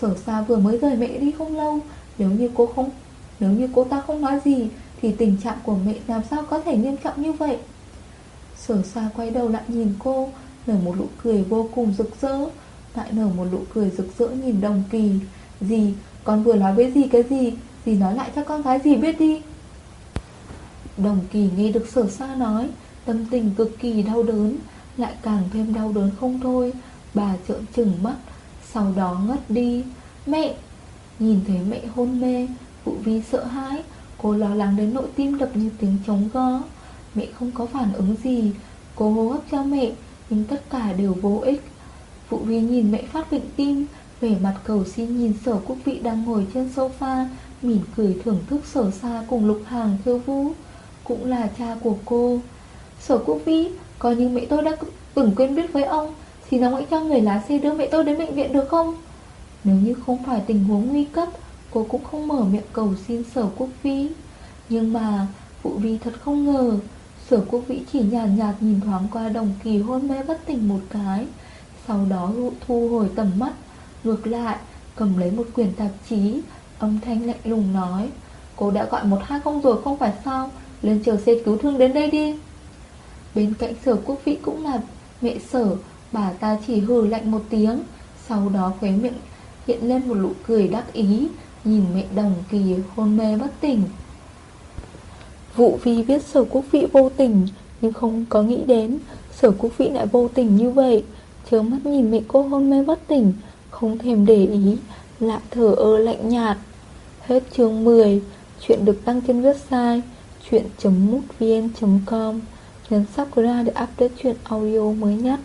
[SPEAKER 1] Sở sa vừa mới rời mẹ đi không lâu. Nếu như cô không Nếu như cô ta không nói gì Thì tình trạng của mẹ làm sao có thể nghiêm trọng như vậy? Sở sa quay đầu lại nhìn cô Nở một nụ cười vô cùng rực rỡ. Lại nở một nụ cười rực rỡ nhìn đồng kỳ. Gì, con vừa nói với gì cái gì? Dì nói lại cho con gái gì biết đi. Đồng kỳ nghe được sở sa nói, Tâm tình cực kỳ đau đớn, Lại càng thêm đau đớn không thôi. Bà trợn trừng mắt, Sau đó ngất đi. Mẹ! Nhìn thấy mẹ hôn mê, Phụ vi sợ hãi, Cô lo lắng đến nội tim đập như tiếng trống gó Mẹ không có phản ứng gì, Cô hô hấp cho mẹ, Nhưng tất cả đều vô ích. Phụ vi nhìn mẹ phát bệnh tim, Vẻ mặt cầu xin nhìn sở quốc vị đang ngồi trên sofa Mỉm cười thưởng thức sở xa cùng lục hàng khiêu vũ Cũng là cha của cô. Sở quốc vĩ Coi như mẹ tôi đã từng quên biết với ông Thì nó hãy cho người lái xe đưa mẹ tôi đến bệnh viện được không? Nếu như không phải tình huống nguy cấp Cô cũng không mở miệng cầu xin sở quốc vĩ. Nhưng mà Phụ vi thật không ngờ Sở quốc vĩ chỉ nhàn nhạt, nhạt nhìn thoáng qua đồng kỳ hôn mê bất tỉnh một cái Sau đó thu hồi tầm mắt Ngược lại Cầm lấy một quyển tạp chí Âm thanh lạnh lùng nói, Cô đã gọi 120 rồi không phải sao? Lên chờ xe cứu thương đến đây đi. Bên cạnh sở quốc vị cũng là mẹ sở, Bà ta chỉ hừ lạnh một tiếng, Sau đó khóe miệng hiện lên một nụ cười đắc ý, Nhìn mẹ đồng kỳ hôn mê bất tỉnh. Vụ vi biết sở quốc vị vô tình, Nhưng không có nghĩ đến, Sở quốc vị lại vô tình như vậy Chớ mắt nhìn mẹ cô hôn mê bất tỉnh, Không thèm để ý Lại thở ơ lạnh nhạt. Hết chương 10 Chuyện được đăng trên website chuyện.mútvn.com Nhấn subscribe để update chuyện audio mới nhất.